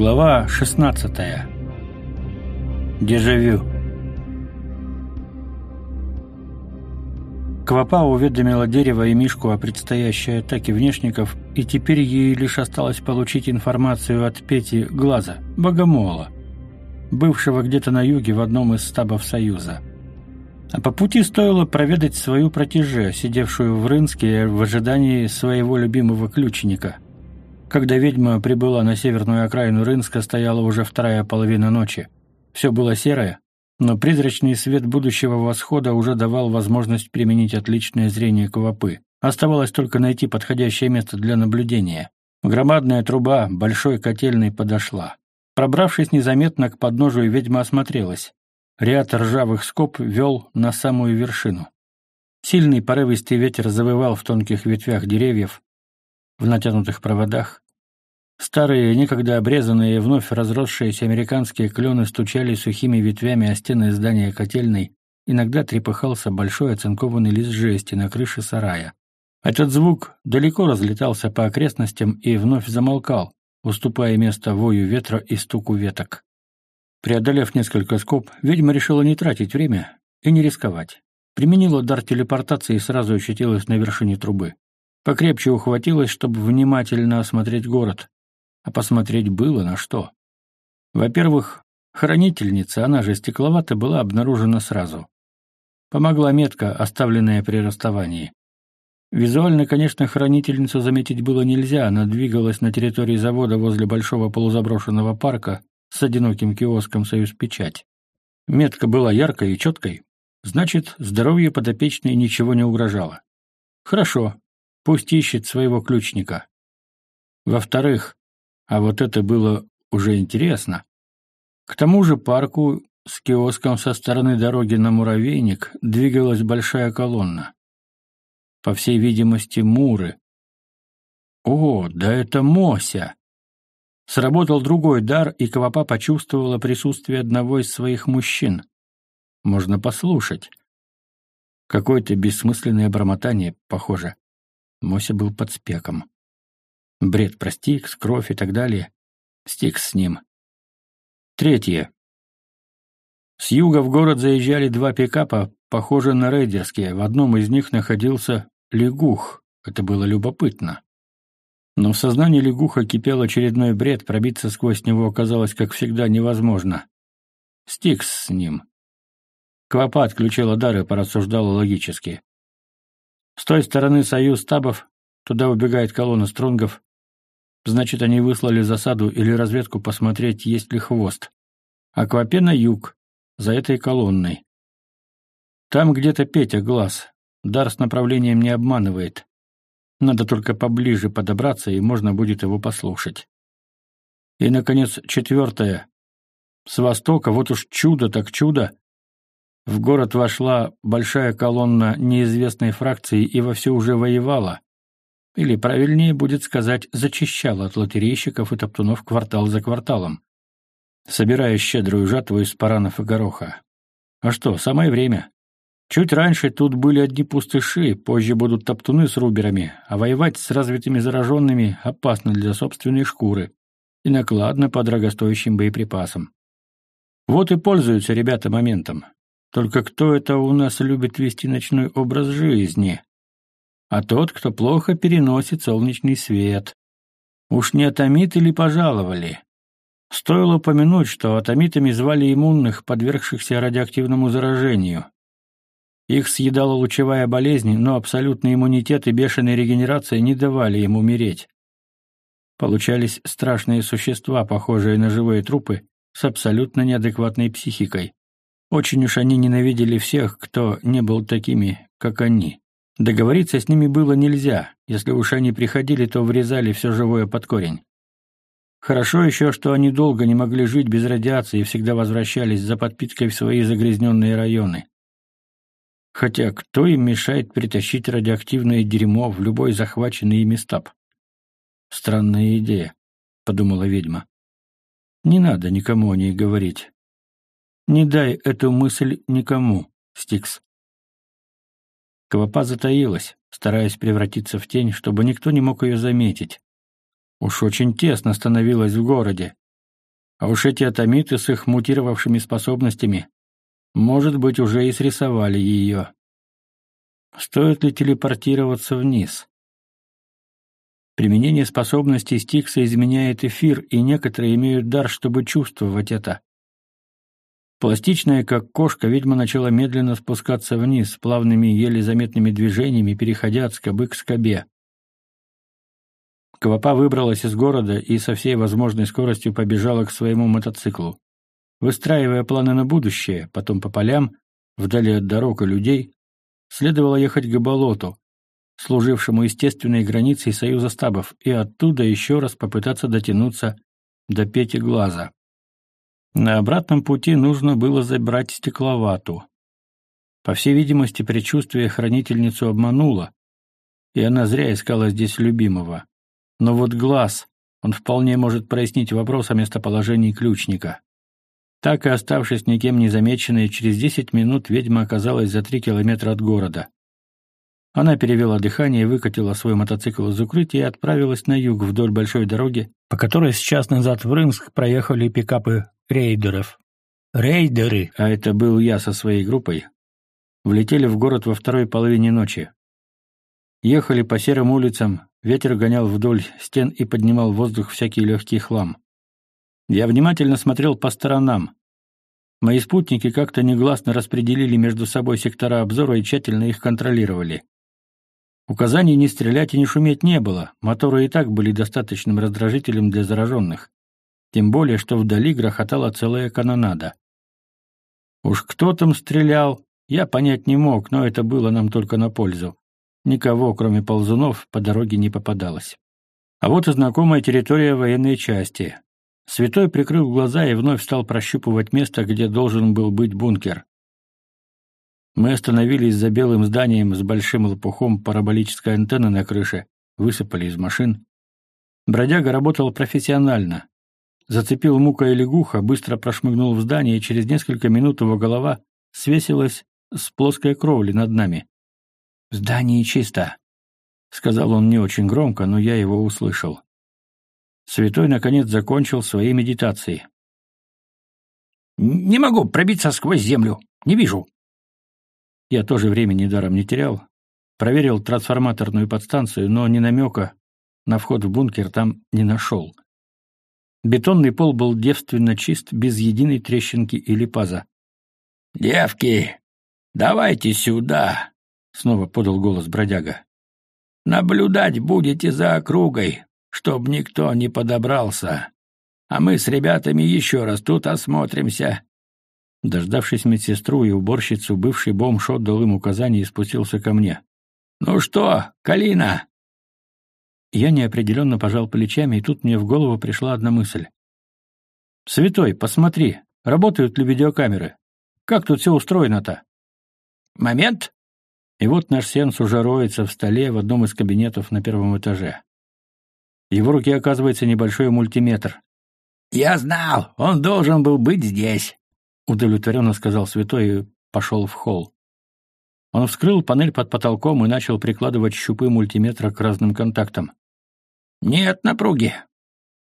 Глава 16. Дежавю. Квапа уведомила дерево и Мишку о предстоящей атаке внешников, и теперь ей лишь осталось получить информацию от Пети Глаза, богомола, бывшего где-то на юге в одном из стабов Союза. А по пути стоило проведать свою протеже, сидевшую в Рынске в ожидании своего любимого ключника – когда ведьма прибыла на северную окраину Рынска, стояла уже вторая половина ночи. Все было серое, но призрачный свет будущего восхода уже давал возможность применить отличное зрение Квапы. Оставалось только найти подходящее место для наблюдения. Громадная труба большой котельной подошла. Пробравшись незаметно к подножию, ведьма осмотрелась. Ряд ржавых скоб вел на самую вершину. Сильный порывистый ветер завывал в тонких ветвях деревьев, в натянутых проводах. Старые, некогда обрезанные вновь разросшиеся американские клены стучали сухими ветвями о стены здания котельной, иногда трепыхался большой оцинкованный лист жести на крыше сарая. Этот звук далеко разлетался по окрестностям и вновь замолкал, уступая место вою ветра и стуку веток. Преодолев несколько скоб, ведьма решила не тратить время и не рисковать. Применила дар телепортации и сразу очутилась на вершине трубы. Покрепче ухватилась, чтобы внимательно осмотреть город. А посмотреть было на что. Во-первых, хранительница, она же стекловата, была обнаружена сразу. Помогла метка, оставленная при расставании. Визуально, конечно, хранительницу заметить было нельзя, она двигалась на территории завода возле большого полузаброшенного парка с одиноким киоском «Союз Печать». Метка была яркой и четкой, значит, здоровью подопечной ничего не угрожало. Хорошо, Пусть ищет своего ключника. Во-вторых, а вот это было уже интересно, к тому же парку с киоском со стороны дороги на муравейник двигалась большая колонна. По всей видимости, муры. О, да это Мося! Сработал другой дар, и Квапа почувствовала присутствие одного из своих мужчин. Можно послушать. Какое-то бессмысленное бормотание, похоже. Мося был под спеком. Бред про Стикс, кровь и так далее. Стикс с ним. Третье. С юга в город заезжали два пикапа, похожие на рейдерские. В одном из них находился лягух. Это было любопытно. Но в сознании лягуха кипел очередной бред, пробиться сквозь него оказалось, как всегда, невозможно. Стикс с ним. Квапа отключила дар и порассуждала логически. С той стороны союз табов, туда убегает колонна стронгов. Значит, они выслали засаду или разведку посмотреть, есть ли хвост. А Квапе на юг, за этой колонной. Там где-то Петя глаз. Дар с направлением не обманывает. Надо только поближе подобраться, и можно будет его послушать. И, наконец, четвертое. С востока, вот уж чудо так чудо, в город вошла большая колонна неизвестной фракции и вовсю уже воевала. Или, правильнее будет сказать, зачищала от лотерейщиков и топтунов квартал за кварталом, собирая щедрую жатву из паранов и гороха. А что, самое время. Чуть раньше тут были одни пустыши, позже будут топтуны с руберами, а воевать с развитыми зараженными опасно для собственной шкуры и накладно по дорогостоящим боеприпасам. Вот и пользуются ребята моментом. Только кто это у нас любит вести ночной образ жизни? А тот, кто плохо переносит солнечный свет. Уж не атомит или пожаловали? Стоило упомянуть, что атомитами звали иммунных, подвергшихся радиоактивному заражению. Их съедала лучевая болезнь, но абсолютный иммунитет и бешеная регенерация не давали им умереть. Получались страшные существа, похожие на живые трупы, с абсолютно неадекватной психикой. Очень уж они ненавидели всех, кто не был такими, как они. Договориться с ними было нельзя. Если уж они приходили, то врезали все живое под корень. Хорошо еще, что они долго не могли жить без радиации и всегда возвращались за подпиткой в свои загрязненные районы. Хотя кто им мешает притащить радиоактивное дерьмо в любой захваченный ими стаб? Странная идея, подумала ведьма. Не надо никому о ней говорить. Не дай эту мысль никому, Стикс. Квапа затаилась, стараясь превратиться в тень, чтобы никто не мог ее заметить. Уж очень тесно становилось в городе. А уж эти атомиты с их мутировавшими способностями, может быть, уже и срисовали ее. Стоит ли телепортироваться вниз? Применение способностей Стикса изменяет эфир, и некоторые имеют дар, чтобы чувствовать это. Пластичная, как кошка, ведьма начала медленно спускаться вниз, плавными, еле заметными движениями, переходя от скобы к скобе. Квапа выбралась из города и со всей возможной скоростью побежала к своему мотоциклу. Выстраивая планы на будущее, потом по полям, вдали от дорог и людей, следовало ехать к болоту, служившему естественной границей союза стабов, и оттуда еще раз попытаться дотянуться до Пети Глаза. На обратном пути нужно было забрать стекловату. По всей видимости, предчувствие хранительницу обмануло, и она зря искала здесь любимого. Но вот глаз, он вполне может прояснить вопрос о местоположении ключника. Так и оставшись никем не замеченной, через десять минут ведьма оказалась за три километра от города. Она перевела дыхание, выкатила свой мотоцикл из укрытия и отправилась на юг вдоль большой дороги, по которой сейчас назад в Рымск проехали пикапы рейдеров. Рейдеры, а это был я со своей группой, влетели в город во второй половине ночи. Ехали по серым улицам, ветер гонял вдоль стен и поднимал в воздух всякий легкий хлам. Я внимательно смотрел по сторонам. Мои спутники как-то негласно распределили между собой сектора обзора и тщательно их контролировали. Указаний не стрелять и не шуметь не было, моторы и так были достаточным раздражителем для зараженных. Тем более, что вдали грохотала целая канонада. Уж кто там стрелял, я понять не мог, но это было нам только на пользу. Никого, кроме ползунов, по дороге не попадалось. А вот и знакомая территория военной части. Святой прикрыл глаза и вновь стал прощупывать место, где должен был быть бункер. Мы остановились за белым зданием с большим лопухом параболической антенны на крыше, высыпали из машин. Бродяга работал профессионально. Зацепил мука и лягуха, быстро прошмыгнул в здание, и через несколько минут его голова свесилась с плоской кровли над нами. «В здании чисто», — сказал он не очень громко, но я его услышал. Святой, наконец, закончил свои медитации. «Не могу пробиться сквозь землю. Не вижу». Я тоже времени даром не терял. Проверил трансформаторную подстанцию, но ни намека на вход в бункер там не нашел. Бетонный пол был девственно чист, без единой трещинки или паза. «Девки, давайте сюда!» — снова подал голос бродяга. «Наблюдать будете за округой, чтоб никто не подобрался. А мы с ребятами еще раз тут осмотримся». Дождавшись медсестру и уборщицу, бывший бомж отдал им указание и спустился ко мне. «Ну что, Калина, я неопределенно пожал плечами, и тут мне в голову пришла одна мысль. «Святой, посмотри, работают ли видеокамеры? Как тут все устроено-то?» «Момент!» И вот наш сеанс уже роется в столе в одном из кабинетов на первом этаже. Его руке оказывается небольшой мультиметр. «Я знал, он должен был быть здесь», — удовлетворенно сказал святой и пошел в холл. Он вскрыл панель под потолком и начал прикладывать щупы мультиметра к разным контактам. Нет напруги.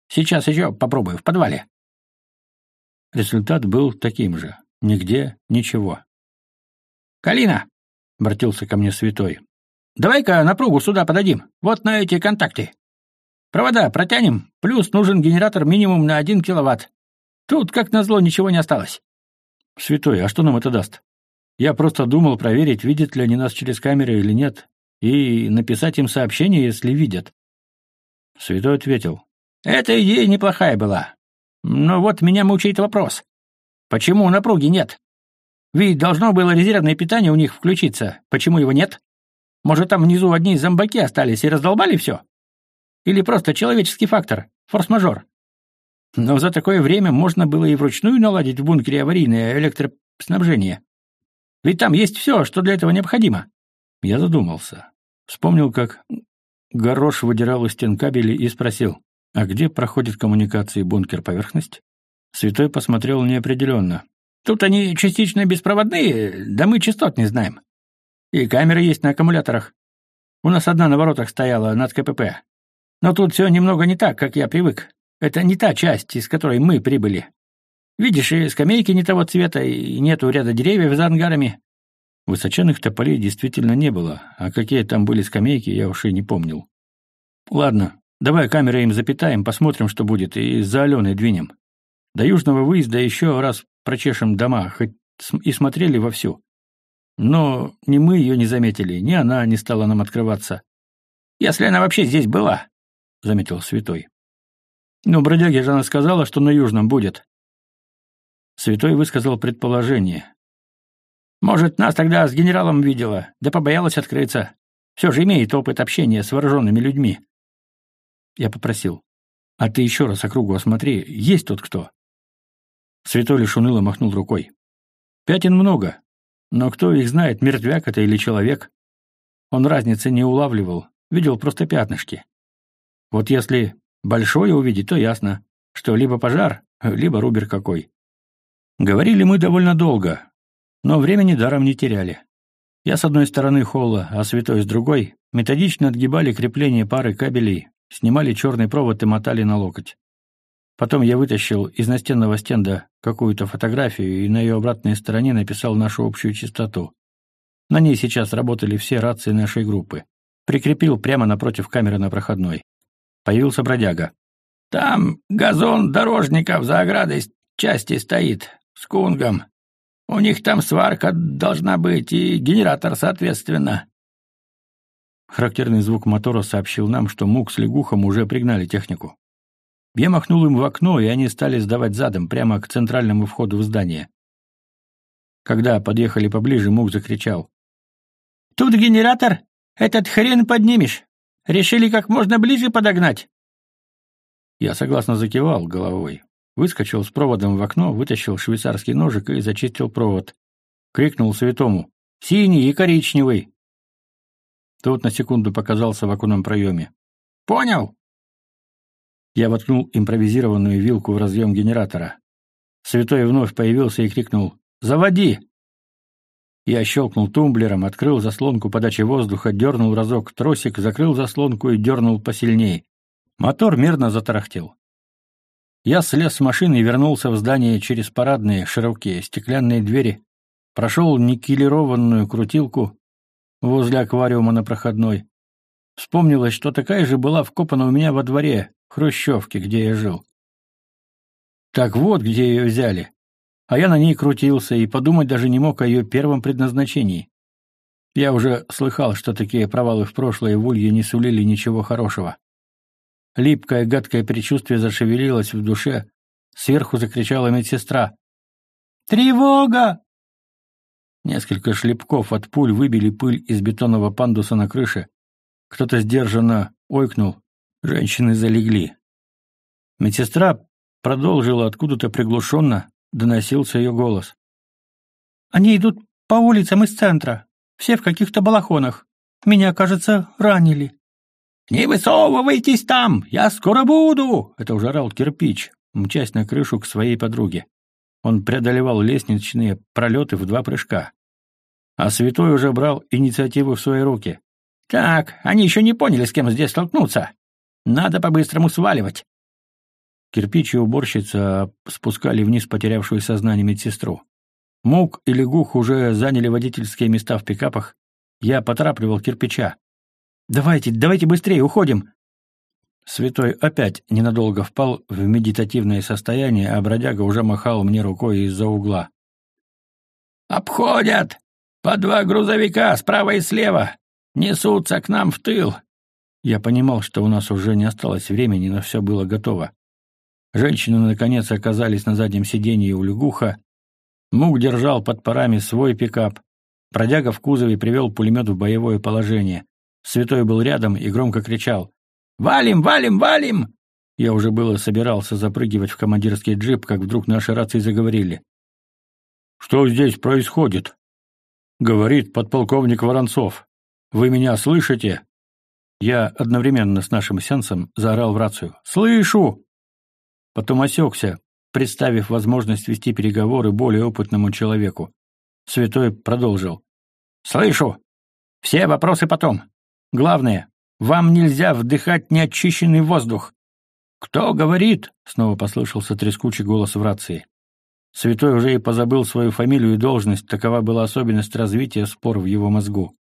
Сейчас еще попробую в подвале. Результат был таким же. Нигде ничего. «Калина!» — обратился ко мне святой. «Давай-ка напругу сюда подадим. Вот на эти контакты. Провода протянем, плюс нужен генератор минимум на один киловатт. Тут, как назло, ничего не осталось». «Святой, а что нам это даст? Я просто думал проверить, видят ли они нас через камеры или нет, и написать им сообщение, если видят. Святой ответил. «Эта идея неплохая была. Но вот меня мучает вопрос. Почему напруги нет? Ведь должно было резервное питание у них включиться. Почему его нет? Может, там внизу одни зомбаки остались и раздолбали все? Или просто человеческий фактор, форс-мажор? Но за такое время можно было и вручную наладить в бункере аварийное электроснабжение. Ведь там есть все, что для этого необходимо. Я задумался. Вспомнил, как Горош выдирал из стен кабели и спросил, а где проходит коммуникации бункер-поверхность? Святой посмотрел неопределенно. Тут они частично беспроводные, да мы частот не знаем. И камеры есть на аккумуляторах. У нас одна на воротах стояла над КПП. Но тут все немного не так, как я привык. Это не та часть, из которой мы прибыли. Видишь, и скамейки не того цвета, и нету ряда деревьев за ангарами. Высоченных тополей действительно не было, а какие там были скамейки, я уж и не помнил. Ладно, давай камеры им запитаем, посмотрим, что будет, и за Аленой двинем. До южного выезда еще раз прочешем дома, хоть и смотрели вовсю. Но ни мы ее не заметили, ни она не стала нам открываться. «Если она вообще здесь была», — заметил Святой. «Ну, бродяге же она сказала, что на южном будет». Святой высказал предположение. «Может, нас тогда с генералом видела, да побоялась открыться. Все же имеет опыт общения с вооруженными людьми». Я попросил. «А ты еще раз округу осмотри, есть тут кто?» Святой лишь уныло махнул рукой. «Пятен много, но кто их знает, мертвяк это или человек? Он разницы не улавливал, видел просто пятнышки. Вот если большое увидеть, то ясно, что либо пожар, либо рубер какой. Говорили мы довольно долго, но времени даром не теряли. Я с одной стороны холла, а святой с другой методично отгибали крепление пары кабелей, снимали черный провод и мотали на локоть. Потом я вытащил из настенного стенда какую-то фотографию и на ее обратной стороне написал нашу общую частоту. На ней сейчас работали все рации нашей группы. Прикрепил прямо напротив камеры на проходной. Появился бродяга. «Там газон дорожников за оградой части стоит, с кунгом. У них там сварка должна быть и генератор, соответственно». Характерный звук мотора сообщил нам, что Мук с Лягухом уже пригнали технику. Я махнул им в окно, и они стали сдавать задом, прямо к центральному входу в здание. Когда подъехали поближе, Мук закричал. «Тут генератор! Этот хрен поднимешь! Решили как можно ближе подогнать!» Я согласно закивал головой. Выскочил с проводом в окно, вытащил швейцарский ножик и зачистил провод. Крикнул святому. «Синий и коричневый!» Тот на секунду показался в оконном проеме. «Понял!» Я воткнул импровизированную вилку в разъем генератора. Святой вновь появился и крикнул «Заводи!». Я щелкнул тумблером, открыл заслонку подачи воздуха, дернул разок тросик, закрыл заслонку и дернул посильней. Мотор мерно затарахтел. Я слез с машины и вернулся в здание через парадные, широкие, стеклянные двери, прошел никелированную крутилку возле аквариума на проходной. Вспомнилось, что такая же была вкопана у меня во дворе, хрущевке, где я жил. Так вот, где ее взяли. А я на ней крутился и подумать даже не мог о ее первом предназначении. Я уже слыхал, что такие провалы в прошлое в Улье не сулили ничего хорошего. Липкое, гадкое предчувствие зашевелилось в душе. Сверху закричала медсестра. «Тревога!» Несколько шлепков от пуль выбили пыль из бетонного пандуса на крыше. Кто-то сдержанно ойкнул, Женщины залегли. Медсестра продолжила откуда-то приглушенно, доносился ее голос. «Они идут по улицам из центра, все в каких-то балахонах. Меня, кажется, ранили». «Не высовывайтесь там! Я скоро буду!» — это уже орал кирпич, мчась на крышу к своей подруге. Он преодолевал лестничные пролеты в два прыжка. А святой уже брал инициативу в свои руки. «Так, они еще не поняли, с кем здесь столкнуться. Надо по-быстрому сваливать. Кирпич и уборщица спускали вниз потерявшую сознание медсестру. Мук и Лягух уже заняли водительские места в пикапах. Я поторапливал кирпича. «Давайте, давайте быстрее, уходим!» Святой опять ненадолго впал в медитативное состояние, а бродяга уже махал мне рукой из-за угла. «Обходят! По два грузовика справа и слева! Несутся к нам в тыл! Я понимал, что у нас уже не осталось времени, но все было готово. Женщины, наконец, оказались на заднем сиденье у лягуха. Мук держал под парами свой пикап. Продяга в кузове привел пулемет в боевое положение. Святой был рядом и громко кричал. «Валим, валим, валим!» Я уже было собирался запрыгивать в командирский джип, как вдруг наши рации заговорили. «Что здесь происходит?» — говорит подполковник Воронцов. «Вы меня слышите?» Я одновременно с нашим сеансом заорал в рацию «Слышу!». Потом осекся, представив возможность вести переговоры более опытному человеку. Святой продолжил. «Слышу! Все вопросы потом. Главное, вам нельзя вдыхать неочищенный воздух. «Кто говорит?» — снова послышался трескучий голос в рации. Святой уже и позабыл свою фамилию и должность, такова была особенность развития спор в его мозгу.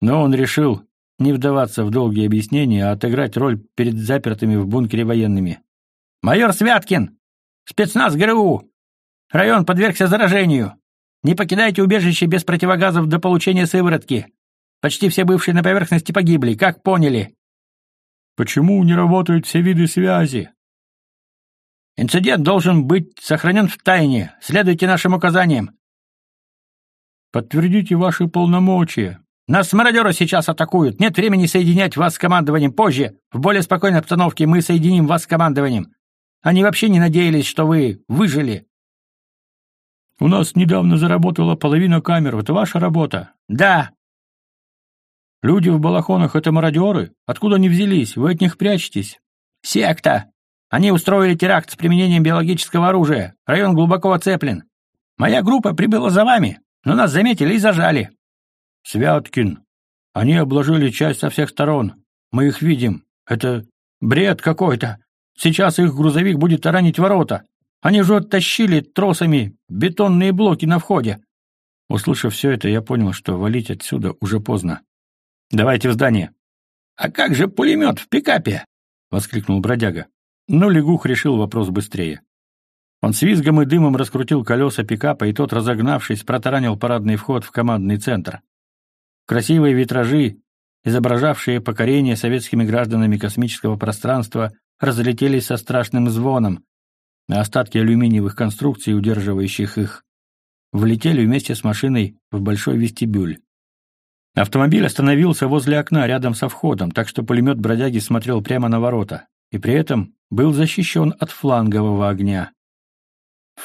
Но он решил не вдаваться в долгие объяснения, а отыграть роль перед запертыми в бункере военными. «Майор Святкин! Спецназ ГРУ! Район подвергся заражению! Не покидайте убежище без противогазов до получения сыворотки! Почти все бывшие на поверхности погибли, как поняли!» «Почему не работают все виды связи?» Инцидент должен быть сохранен в тайне. Следуйте нашим указаниям. Подтвердите ваши полномочия. Нас мародеры сейчас атакуют. Нет времени соединять вас с командованием. Позже, в более спокойной обстановке, мы соединим вас с командованием. Они вообще не надеялись, что вы выжили. У нас недавно заработала половина камер. Это ваша работа? Да. Люди в балахонах — это мародеры? Откуда они взялись? Вы от них прячетесь? Секта. Они устроили теракт с применением биологического оружия. Район глубоко оцеплен. Моя группа прибыла за вами, но нас заметили и зажали. Святкин. Они обложили часть со всех сторон. Мы их видим. Это бред какой-то. Сейчас их грузовик будет таранить ворота. Они же оттащили тросами бетонные блоки на входе. Услышав все это, я понял, что валить отсюда уже поздно. «Давайте в здание». «А как же пулемет в пикапе?» — воскликнул бродяга. Но Лягух решил вопрос быстрее. Он с визгом и дымом раскрутил колеса пикапа, и тот, разогнавшись, протаранил парадный вход в командный центр. Красивые витражи, изображавшие покорение советскими гражданами космического пространства, разлетелись со страшным звоном, а остатки алюминиевых конструкций, удерживающих их, влетели вместе с машиной в большой вестибюль. Автомобиль остановился возле окна рядом со входом, так что пулемет бродяги смотрел прямо на ворота, и при этом был защищен от флангового огня.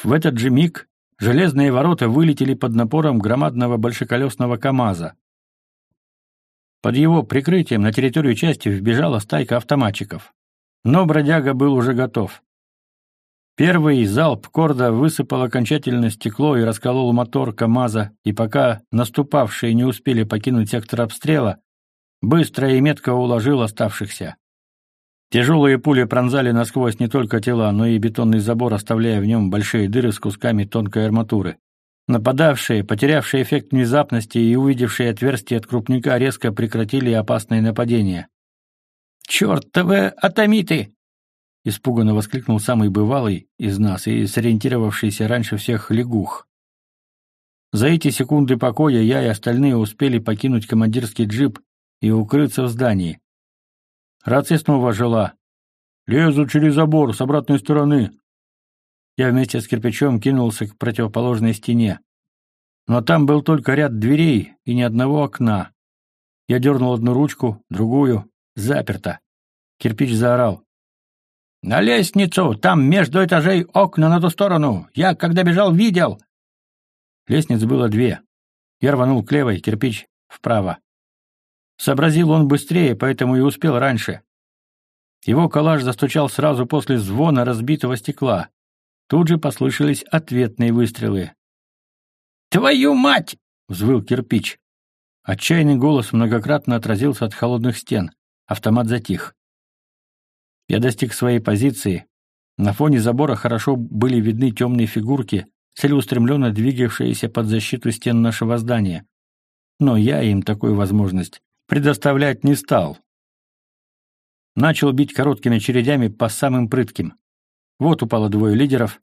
В этот же миг железные ворота вылетели под напором громадного большеколесного КАМАЗа. Под его прикрытием на территорию части вбежала стайка автоматчиков. Но бродяга был уже готов. Первый залп корда высыпал окончательно стекло и расколол мотор КАМАЗа, и пока наступавшие не успели покинуть сектор обстрела, быстро и метко уложил оставшихся. Тяжелые пули пронзали насквозь не только тела, но и бетонный забор, оставляя в нем большие дыры с кусками тонкой арматуры. Нападавшие, потерявшие эффект внезапности и увидевшие отверстие от крупника, резко прекратили опасное нападение. «Чертовы атомиты!» — испуганно воскликнул самый бывалый из нас и сориентировавшийся раньше всех лягух. За эти секунды покоя я и остальные успели покинуть командирский джип и укрыться в здании. Рация снова жила. «Лезу через забор с обратной стороны». Я вместе с кирпичом кинулся к противоположной стене. Но там был только ряд дверей и ни одного окна. Я дернул одну ручку, другую. Заперто. Кирпич заорал. «На лестницу! Там между этажей окна на ту сторону! Я, когда бежал, видел!» Лестниц было две. Я рванул к левой, кирпич вправо. Сообразил он быстрее, поэтому и успел раньше. Его коллаж застучал сразу после звона разбитого стекла. Тут же послышались ответные выстрелы. «Твою мать!» — взвыл кирпич. Отчаянный голос многократно отразился от холодных стен. Автомат затих. Я достиг своей позиции. На фоне забора хорошо были видны темные фигурки, целеустремленно двигавшиеся под защиту стен нашего здания. Но я им такую возможность предоставлять не стал. Начал бить короткими очередями по самым прытким. Вот упало двое лидеров.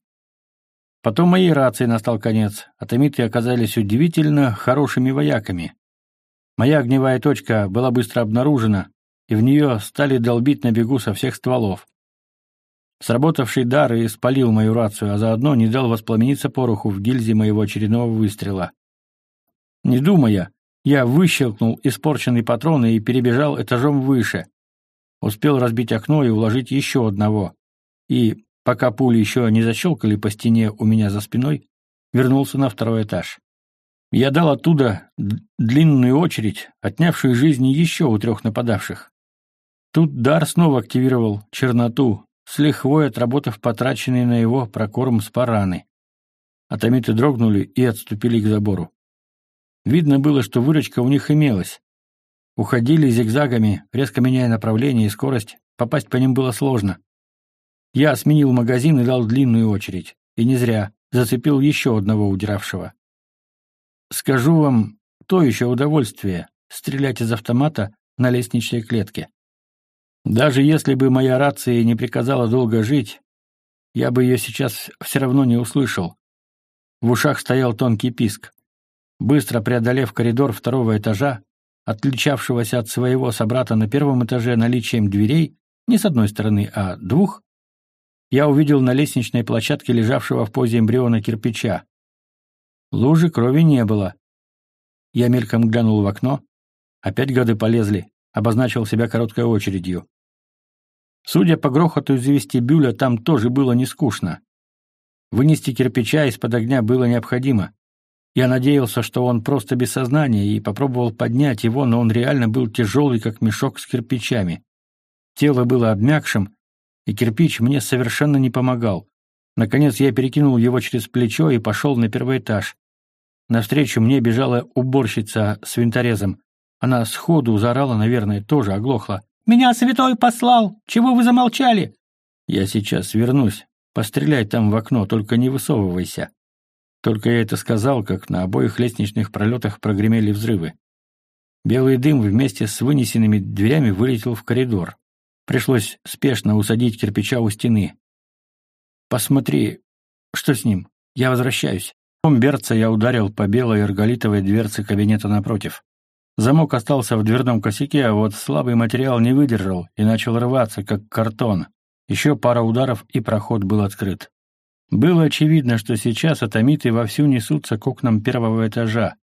Потом моей рации настал конец. Атомиты оказались удивительно хорошими вояками. Моя огневая точка была быстро обнаружена, и в нее стали долбить на бегу со всех стволов. Сработавший дар и спалил мою рацию, а заодно не дал воспламениться пороху в гильзе моего очередного выстрела. Не думая, я выщелкнул испорченный патрон и перебежал этажом выше. Успел разбить окно и уложить еще одного. И, пока пули еще не защелкали по стене у меня за спиной, вернулся на второй этаж. Я дал оттуда длинную очередь, отнявшую жизни еще у трех нападавших. Тут Дар снова активировал черноту, с лихвой отработав потраченные на его прокорм спараны. Атомиты дрогнули и отступили к забору. Видно было, что выручка у них имелась. Уходили зигзагами, резко меняя направление и скорость, попасть по ним было сложно. Я сменил магазин и дал длинную очередь. И не зря. Зацепил еще одного удиравшего. Скажу вам, то еще удовольствие — стрелять из автомата на лестничной клетке. Даже если бы моя рация не приказала долго жить, я бы ее сейчас все равно не услышал. В ушах стоял тонкий писк. Быстро преодолев коридор второго этажа, отличавшегося от своего собрата на первом этаже наличием дверей, не с одной стороны, а двух, я увидел на лестничной площадке лежавшего в позе эмбриона кирпича. Лужи крови не было. Я мельком глянул в окно. Опять гады полезли, обозначил себя короткой очередью. Судя по грохоту из вестибюля, там тоже было не скучно. Вынести кирпича из-под огня было необходимо. Я надеялся, что он просто без сознания, и попробовал поднять его, но он реально был тяжелый, как мешок с кирпичами. Тело было обмякшим, и кирпич мне совершенно не помогал. Наконец я перекинул его через плечо и пошел на первый этаж. Навстречу мне бежала уборщица с винторезом. Она сходу заорала, наверное, тоже оглохла. «Меня святой послал! Чего вы замолчали?» «Я сейчас вернусь. Постреляй там в окно, только не высовывайся». Только я это сказал, как на обоих лестничных пролетах прогремели взрывы. Белый дым вместе с вынесенными дверями вылетел в коридор. Пришлось спешно усадить кирпича у стены. «Посмотри, что с ним? Я возвращаюсь». Берца я ударил по белой арголитовой дверце кабинета напротив. Замок остался в дверном косяке, а вот слабый материал не выдержал и начал рваться, как картон. Еще пара ударов, и проход был открыт. Было очевидно, что сейчас атомиты вовсю несутся к окнам первого этажа.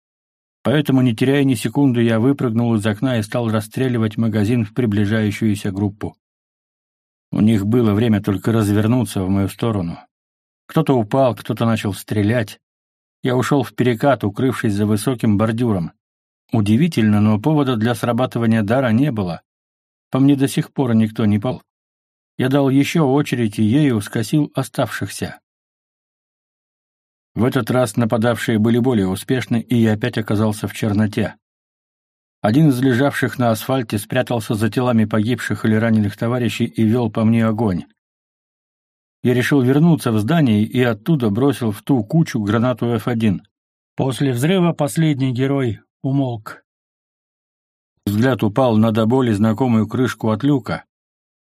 Поэтому, не теряя ни секунды, я выпрыгнул из окна и стал расстреливать магазин в приближающуюся группу. У них было время только развернуться в мою сторону. Кто-то упал, кто-то начал стрелять. Я ушел в перекат, укрывшись за высоким бордюром. Удивительно, но повода для срабатывания дара не было. По мне до сих пор никто не пал. Я дал еще очередь и ею скосил оставшихся. В этот раз нападавшие были более успешны, и я опять оказался в черноте. Один из лежавших на асфальте спрятался за телами погибших или раненых товарищей и вел по мне огонь. Я решил вернуться в здание и оттуда бросил в ту кучу гранату F1. После взрыва последний герой умолк. Взгляд упал на до боли знакомую крышку от люка.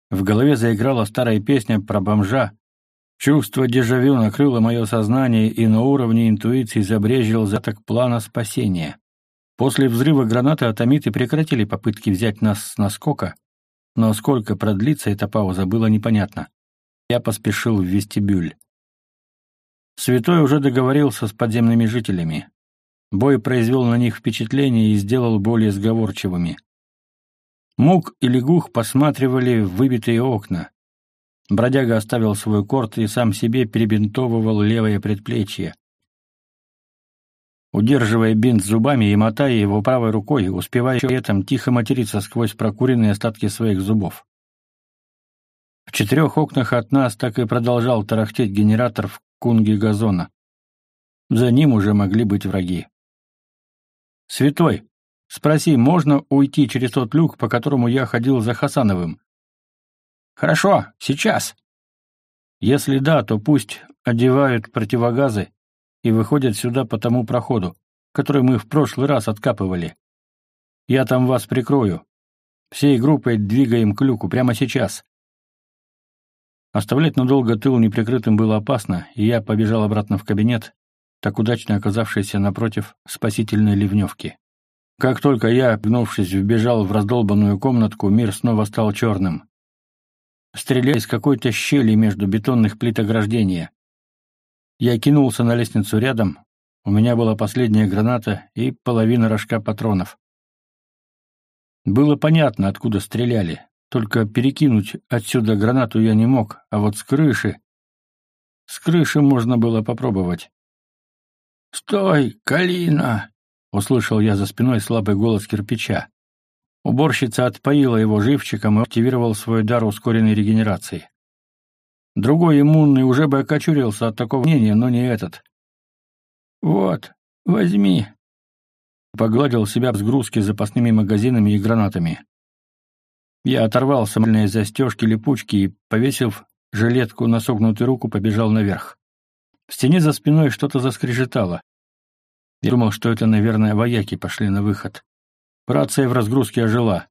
В голове заиграла старая песня про бомжа, Чувство дежавю накрыло мое сознание и на уровне интуиции забрежил заток плана спасения. После взрыва гранаты атомиты прекратили попытки взять нас с наскока, но сколько продлится эта пауза, было непонятно. Я поспешил в вестибюль. Святой уже договорился с подземными жителями. Бой произвел на них впечатление и сделал более сговорчивыми. Мук и Лягух посматривали в выбитые окна. Бродяга оставил свой корт и сам себе перебинтовывал левое предплечье. Удерживая бинт зубами и мотая его правой рукой, успевая при этом тихо материться сквозь прокуренные остатки своих зубов. В четырех окнах от нас так и продолжал тарахтеть генератор в кунге газона. За ним уже могли быть враги. «Святой, спроси, можно уйти через тот люк, по которому я ходил за Хасановым?» Хорошо, сейчас. Если да, то пусть одевают противогазы и выходят сюда по тому проходу, который мы в прошлый раз откапывали. Я там вас прикрою. Всей группой двигаем к люку прямо сейчас. Оставлять надолго тыл неприкрытым было опасно, и я побежал обратно в кабинет, так удачно оказавшийся напротив спасительной ливневки. Как только я, гнувшись, вбежал в раздолбанную комнатку, мир снова стал черным стреляя из какой-то щели между бетонных плит ограждения. Я кинулся на лестницу рядом, у меня была последняя граната и половина рожка патронов. Было понятно, откуда стреляли, только перекинуть отсюда гранату я не мог, а вот с крыши... С крыши можно было попробовать. «Стой, Калина!» — услышал я за спиной слабый голос кирпича. Уборщица отпоила его живчиком и активировал свой дар ускоренной регенерации. Другой иммунный уже бы окочурился от такого мнения, но не этот. «Вот, возьми», — погладил себя в сгрузке запасными магазинами и гранатами. Я оторвал самольные застежки липучки и, повесив жилетку на согнутую руку, побежал наверх. В стене за спиной что-то заскрежетало. Я думал, что это, наверное, вояки пошли на выход. Рация в разгрузке ожила.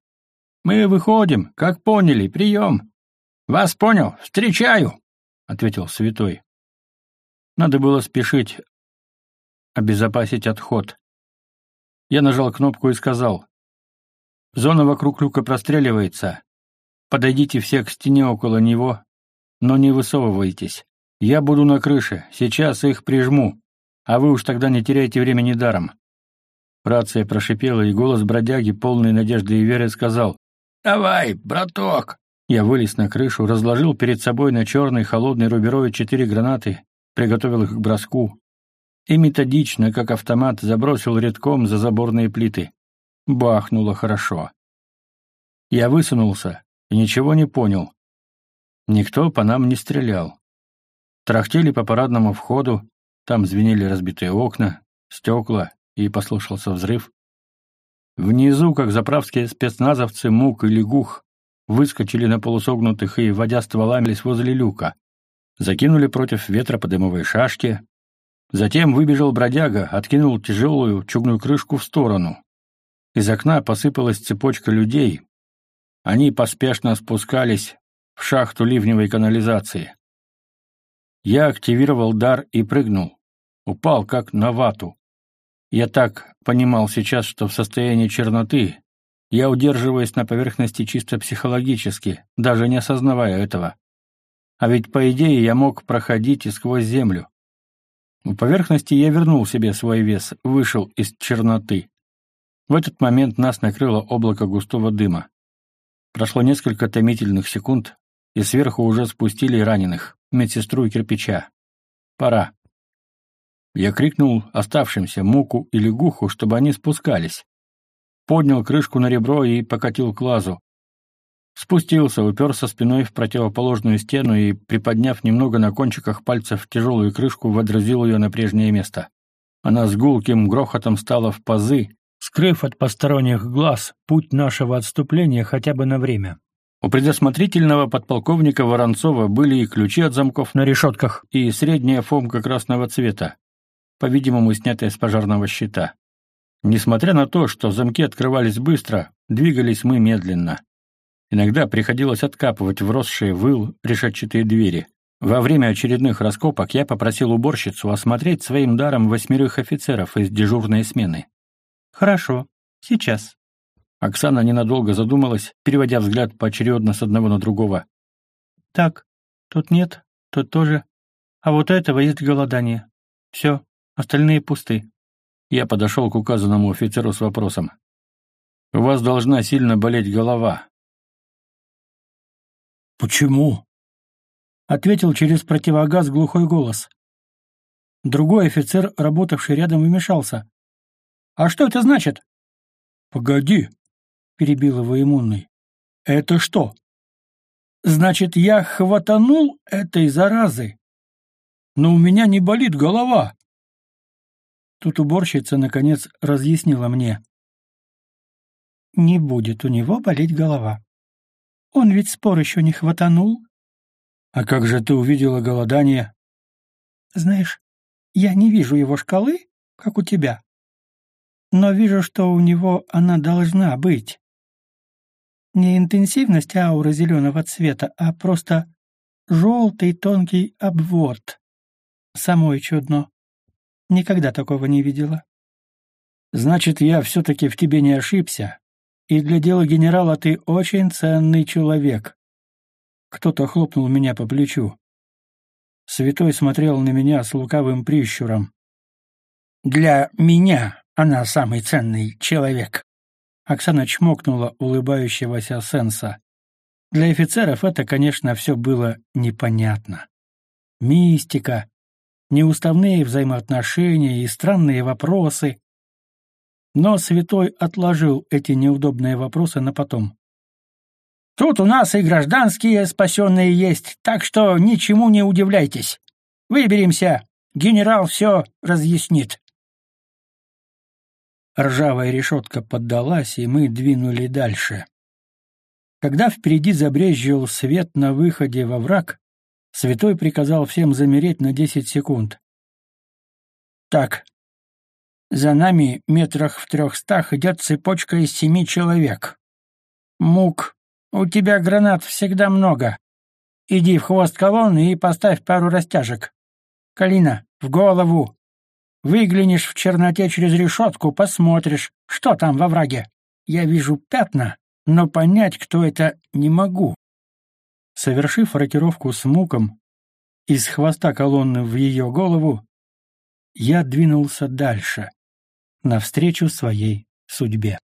«Мы выходим, как поняли, прием!» «Вас понял, встречаю!» — ответил святой. Надо было спешить, обезопасить отход. Я нажал кнопку и сказал. «Зона вокруг люка простреливается. Подойдите все к стене около него, но не высовывайтесь. Я буду на крыше, сейчас их прижму, а вы уж тогда не теряйте времени даром». Рация прошипела, и голос бродяги, полный надежды и веры, сказал «Давай, браток!» Я вылез на крышу, разложил перед собой на черной холодной руберове четыре гранаты, приготовил их к броску и методично, как автомат, забросил редком за заборные плиты. Бахнуло хорошо. Я высунулся и ничего не понял. Никто по нам не стрелял. Трахтели по парадному входу, там звенели разбитые окна, стекла, и послушался взрыв. Внизу, как заправские спецназовцы, мук и лягух, выскочили на полусогнутых и, водя стволами, возле люка. Закинули против ветра по шашке. Затем выбежал бродяга, откинул тяжелую чугную крышку в сторону. Из окна посыпалась цепочка людей. Они поспешно спускались в шахту ливневой канализации. Я активировал дар и прыгнул. Упал, как на вату. Я так понимал сейчас, что в состоянии черноты я удерживаюсь на поверхности чисто психологически, даже не осознавая этого. А ведь, по идее, я мог проходить и сквозь землю. У поверхности я вернул себе свой вес, вышел из черноты. В этот момент нас накрыло облако густого дыма. Прошло несколько томительных секунд, и сверху уже спустили раненых, медсестру и кирпича. Пора. Я крикнул оставшимся Муку и Лягуху, чтобы они спускались. Поднял крышку на ребро и покатил к лазу. Спустился, уперся спиной в противоположную стену и, приподняв немного на кончиках пальцев тяжелую крышку, водрузил ее на прежнее место. Она с гулким грохотом стала в пазы, скрыв от посторонних глаз путь нашего отступления хотя бы на время. У предусмотрительного подполковника Воронцова были и ключи от замков на решетках, и средняя фомка красного цвета по-видимому, снятые с пожарного щита. Несмотря на то, что замки открывались быстро, двигались мы медленно. Иногда приходилось откапывать вросшие выл решетчатые двери. Во время очередных раскопок я попросил уборщицу осмотреть своим даром восьмерых офицеров из дежурной смены. «Хорошо, сейчас». Оксана ненадолго задумалась, переводя взгляд поочередно с одного на другого. «Так, тут нет, тут тоже. А вот этого есть голодание. Все, Остальные пусты. Я подошел к указанному офицеру с вопросом. «У вас должна сильно болеть голова». «Почему?» — ответил через противогаз глухой голос. Другой офицер, работавший рядом, вмешался. «А что это значит?» «Погоди», — перебил его иммунный. «Это что? Значит, я хватанул этой заразы, но у меня не болит голова». Тут уборщица, наконец, разъяснила мне. Не будет у него болеть голова. Он ведь спор еще не хватанул. А как же ты увидела голодание? Знаешь, я не вижу его шкалы, как у тебя. Но вижу, что у него она должна быть. Не интенсивность ауры зеленого цвета, а просто желтый тонкий обвод. Самое чудно. Никогда такого не видела. Значит, я все-таки в тебе не ошибся, и для дела генерала ты очень ценный человек. Кто-то хлопнул меня по плечу. Святой смотрел на меня с лукавым прищуром. «Для меня она самый ценный человек», — Оксана чмокнула улыбающегося Сенса. Для офицеров это, конечно, все было непонятно. Мистика, неуставные взаимоотношения и странные вопросы. Но святой отложил эти неудобные вопросы на потом. «Тут у нас и гражданские спасенные есть, так что ничему не удивляйтесь. Выберемся, генерал все разъяснит». Ржавая решетка поддалась, и мы двинули дальше. Когда впереди забрезжил свет на выходе во враг, Святой приказал всем замереть на десять секунд. «Так, за нами метрах в трехстах идет цепочка из семи человек. Мук, у тебя гранат всегда много. Иди в хвост колонны и поставь пару растяжек. Калина, в голову. Выглянешь в черноте через решетку, посмотришь, что там во враге. Я вижу пятна, но понять, кто это, не могу. Совершив рокировку с муком из хвоста колонны в ее голову, я двинулся дальше, навстречу своей судьбе.